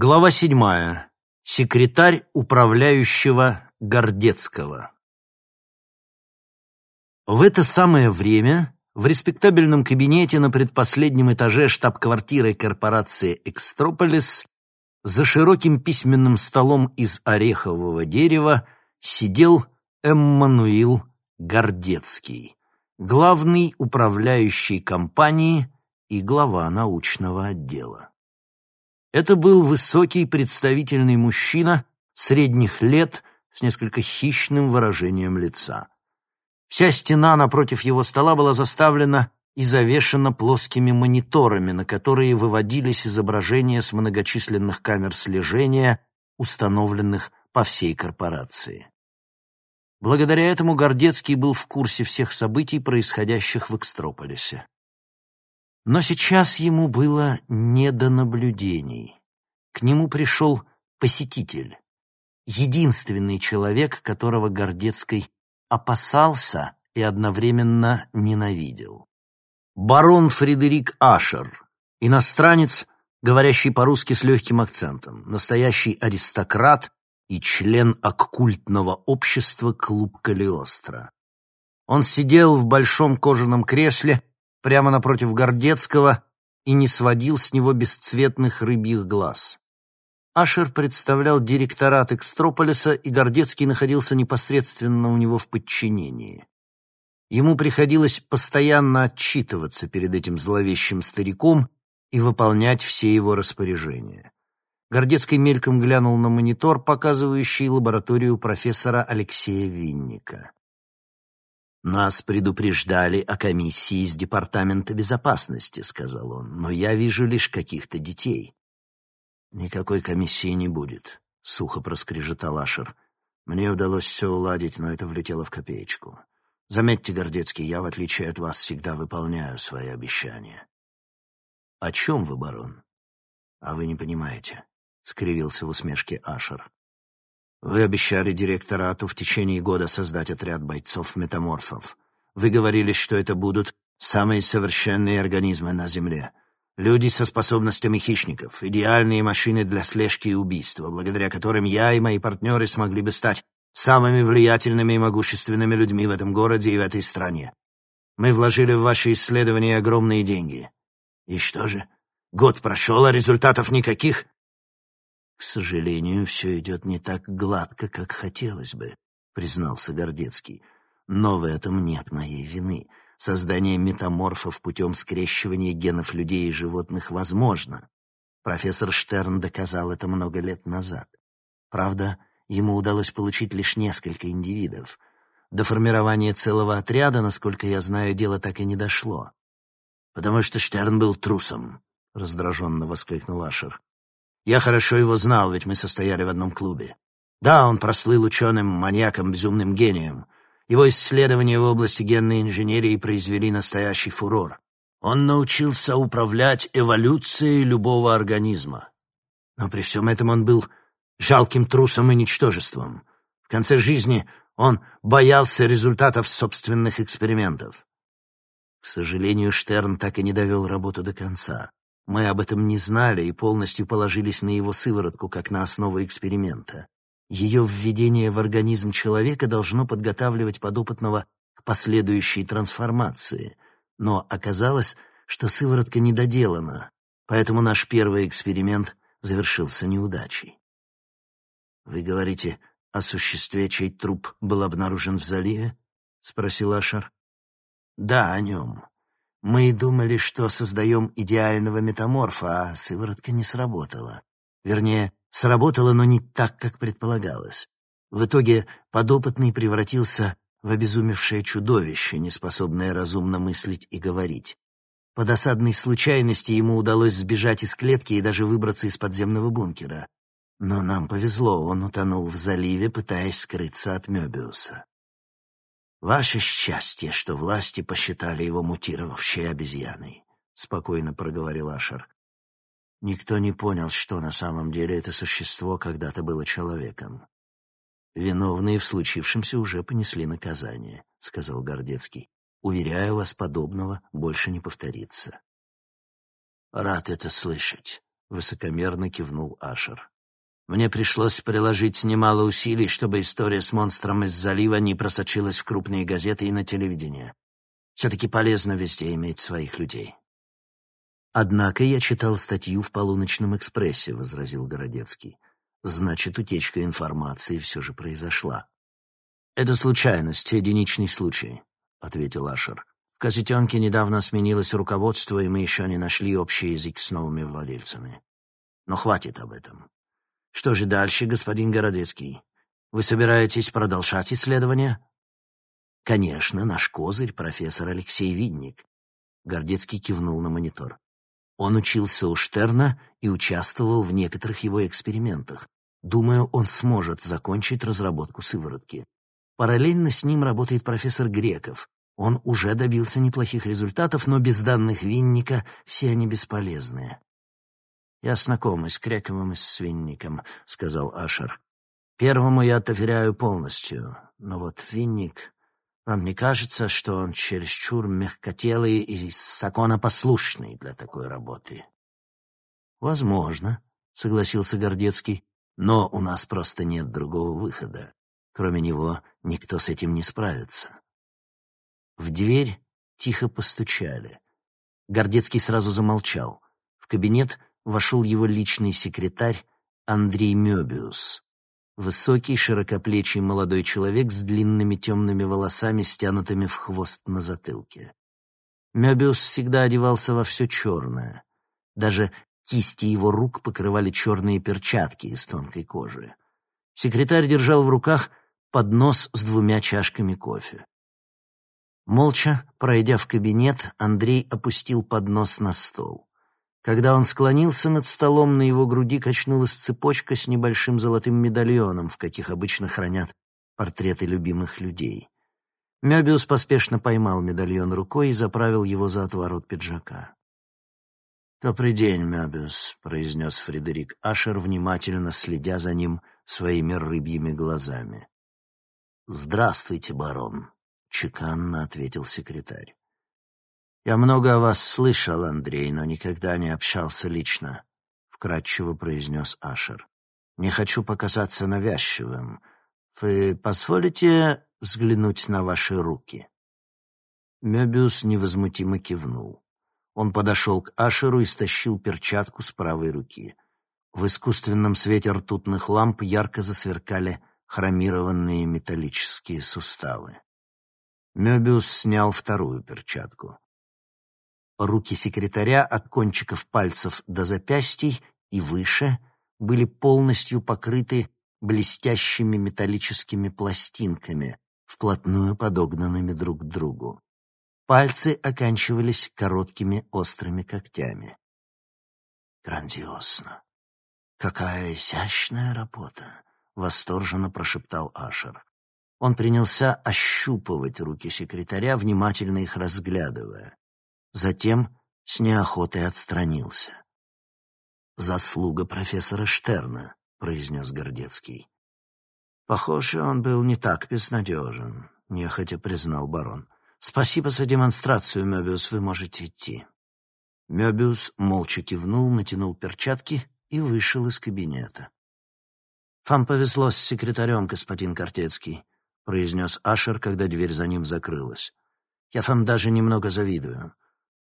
Глава седьмая. Секретарь управляющего Гордецкого. В это самое время в респектабельном кабинете на предпоследнем этаже штаб-квартиры корпорации «Экстрополис» за широким письменным столом из орехового дерева сидел Эммануил Гордецкий, главный управляющий компании и глава научного отдела. Это был высокий представительный мужчина средних лет с несколько хищным выражением лица. Вся стена напротив его стола была заставлена и завешена плоскими мониторами, на которые выводились изображения с многочисленных камер слежения, установленных по всей корпорации. Благодаря этому Гордецкий был в курсе всех событий, происходящих в Экстрополисе. Но сейчас ему было не до наблюдений. К нему пришел посетитель, единственный человек, которого Гордецкий опасался и одновременно ненавидел. Барон Фредерик Ашер, иностранец, говорящий по-русски с легким акцентом, настоящий аристократ и член оккультного общества Клуб Калиостро. Он сидел в большом кожаном кресле прямо напротив Гордецкого и не сводил с него бесцветных рыбьих глаз. Ашер представлял директорат Экстрополиса, и Гордецкий находился непосредственно у него в подчинении. Ему приходилось постоянно отчитываться перед этим зловещим стариком и выполнять все его распоряжения. Гордецкий мельком глянул на монитор, показывающий лабораторию профессора Алексея Винника. «Нас предупреждали о комиссии из Департамента безопасности», — сказал он, «но я вижу лишь каких-то детей». «Никакой комиссии не будет», — сухо проскрежетал Ашер. «Мне удалось все уладить, но это влетело в копеечку. Заметьте, Гордецкий, я, в отличие от вас, всегда выполняю свои обещания». «О чем вы, барон?» «А вы не понимаете», — скривился в усмешке Ашер. Вы обещали директорату в течение года создать отряд бойцов-метаморфов. Вы говорили, что это будут самые совершенные организмы на Земле. Люди со способностями хищников, идеальные машины для слежки и убийства, благодаря которым я и мои партнеры смогли бы стать самыми влиятельными и могущественными людьми в этом городе и в этой стране. Мы вложили в ваши исследования огромные деньги. И что же? Год прошел, а результатов никаких? «К сожалению, все идет не так гладко, как хотелось бы», — признался Гордецкий. «Но в этом нет моей вины. Создание метаморфов путем скрещивания генов людей и животных возможно. Профессор Штерн доказал это много лет назад. Правда, ему удалось получить лишь несколько индивидов. До формирования целого отряда, насколько я знаю, дело так и не дошло. «Потому что Штерн был трусом», — раздраженно воскликнул Ашер. Я хорошо его знал, ведь мы состояли в одном клубе. Да, он прослыл ученым, маньяком, безумным гением. Его исследования в области генной инженерии произвели настоящий фурор. Он научился управлять эволюцией любого организма. Но при всем этом он был жалким трусом и ничтожеством. В конце жизни он боялся результатов собственных экспериментов. К сожалению, Штерн так и не довел работу до конца. Мы об этом не знали и полностью положились на его сыворотку, как на основу эксперимента. Ее введение в организм человека должно подготавливать подопытного к последующей трансформации. Но оказалось, что сыворотка недоделана, поэтому наш первый эксперимент завершился неудачей. «Вы говорите о существе, чей труп был обнаружен в заливе?» — спросил Ашер. «Да, о нем. Мы думали, что создаем идеального метаморфа, а сыворотка не сработала. Вернее, сработала, но не так, как предполагалось. В итоге подопытный превратился в обезумевшее чудовище, неспособное разумно мыслить и говорить. По досадной случайности ему удалось сбежать из клетки и даже выбраться из подземного бункера. Но нам повезло, он утонул в заливе, пытаясь скрыться от Мёбиуса. «Ваше счастье, что власти посчитали его мутировавшей обезьяной», — спокойно проговорил Ашер. «Никто не понял, что на самом деле это существо когда-то было человеком. Виновные в случившемся уже понесли наказание», — сказал Гордецкий. «Уверяю вас, подобного больше не повторится». «Рад это слышать», — высокомерно кивнул Ашер. «Мне пришлось приложить немало усилий, чтобы история с монстром из залива не просочилась в крупные газеты и на телевидение. Все-таки полезно везде иметь своих людей». «Однако я читал статью в «Полуночном экспрессе», — возразил Городецкий. «Значит, утечка информации все же произошла». «Это случайность, единичный случай», — ответил Ашер. «В Козетенке недавно сменилось руководство, и мы еще не нашли общий язык с новыми владельцами. Но хватит об этом. Что же дальше, господин Городецкий? Вы собираетесь продолжать исследования?» «Конечно, наш козырь — профессор Алексей Видник». Гордецкий кивнул на монитор. Он учился у Штерна и участвовал в некоторых его экспериментах. Думаю, он сможет закончить разработку сыворотки. Параллельно с ним работает профессор Греков. Он уже добился неплохих результатов, но без данных Винника все они бесполезные. «Я знаком и с Грековым, и с Винником», — сказал Ашер. «Первому я доверяю полностью, но вот Винник... Вам не кажется, что он чересчур мягкотелый и законопослушный для такой работы?» «Возможно», — согласился Гордецкий, «но у нас просто нет другого выхода. Кроме него никто с этим не справится. В дверь тихо постучали. Гордецкий сразу замолчал. В кабинет вошел его личный секретарь Андрей Мёбиус. Высокий, широкоплечий молодой человек с длинными темными волосами, стянутыми в хвост на затылке. Мёбиус всегда одевался во все черное. Даже кисти его рук покрывали черные перчатки из тонкой кожи. Секретарь держал в руках поднос с двумя чашками кофе. Молча, пройдя в кабинет, Андрей опустил поднос на стол. Когда он склонился над столом, на его груди качнулась цепочка с небольшим золотым медальоном, в каких обычно хранят портреты любимых людей. Мёбиус поспешно поймал медальон рукой и заправил его за отворот пиджака. «Добрый день, Мёбиус», — произнес Фредерик Ашер, внимательно следя за ним своими рыбьими глазами. «Здравствуйте, барон», — чеканно ответил секретарь. «Я много о вас слышал, Андрей, но никогда не общался лично», — вкратчиво произнес Ашер. «Не хочу показаться навязчивым. Вы позволите взглянуть на ваши руки?» Мебиус невозмутимо кивнул. Он подошел к Ашеру и стащил перчатку с правой руки. В искусственном свете ртутных ламп ярко засверкали хромированные металлические суставы. Мёбиус снял вторую перчатку. Руки секретаря от кончиков пальцев до запястий и выше были полностью покрыты блестящими металлическими пластинками, вплотную подогнанными друг к другу. Пальцы оканчивались короткими острыми когтями. «Грандиосно! Какая изящная работа!» восторженно прошептал Ашер. Он принялся ощупывать руки секретаря, внимательно их разглядывая. Затем с неохотой отстранился. «Заслуга профессора Штерна», — произнес Гордецкий. «Похоже, он был не так безнадежен», — нехотя признал барон. «Спасибо за демонстрацию, Мёбиус, вы можете идти». Мёбиус молча кивнул, натянул перчатки и вышел из кабинета. «Вам повезло с секретарем, господин Кортецкий», — произнес Ашер, когда дверь за ним закрылась. «Я вам даже немного завидую.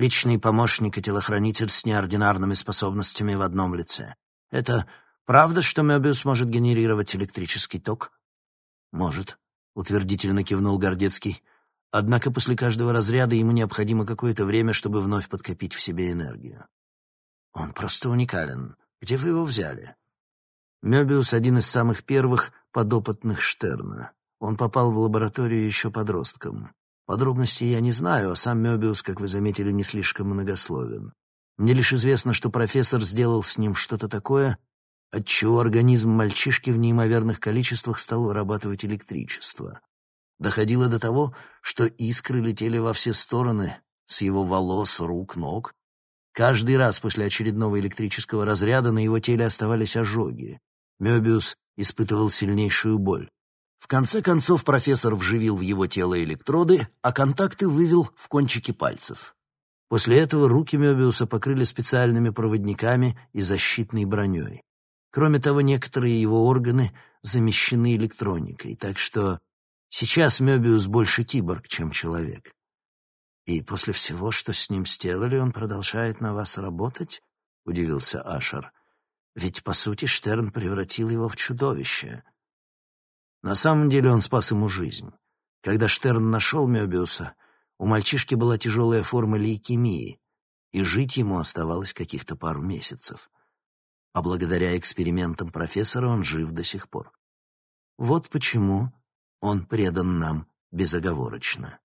Личный помощник и телохранитель с неординарными способностями в одном лице. Это правда, что Мёбиус может генерировать электрический ток?» «Может», — утвердительно кивнул Гордецкий. «Однако после каждого разряда ему необходимо какое-то время, чтобы вновь подкопить в себе энергию». «Он просто уникален. Где вы его взяли?» Мёбиус — один из самых первых подопытных Штерна. Он попал в лабораторию еще подростком. Подробностей я не знаю, а сам Мёбиус, как вы заметили, не слишком многословен. Мне лишь известно, что профессор сделал с ним что-то такое, отчего организм мальчишки в неимоверных количествах стал вырабатывать электричество. Доходило до того, что искры летели во все стороны, с его волос, рук, ног. Каждый раз после очередного электрического разряда на его теле оставались ожоги. Мёбиус испытывал сильнейшую боль. В конце концов профессор вживил в его тело электроды, а контакты вывел в кончики пальцев. После этого руки Мёбиуса покрыли специальными проводниками и защитной броней. Кроме того, некоторые его органы замещены электроникой, так что сейчас Мёбиус больше киборг, чем человек. «И после всего, что с ним сделали, он продолжает на вас работать?» — удивился Ашер. «Ведь, по сути, Штерн превратил его в чудовище». На самом деле он спас ему жизнь. Когда Штерн нашел Мёбиуса, у мальчишки была тяжелая форма лейкемии, и жить ему оставалось каких-то пару месяцев. А благодаря экспериментам профессора он жив до сих пор. Вот почему он предан нам безоговорочно.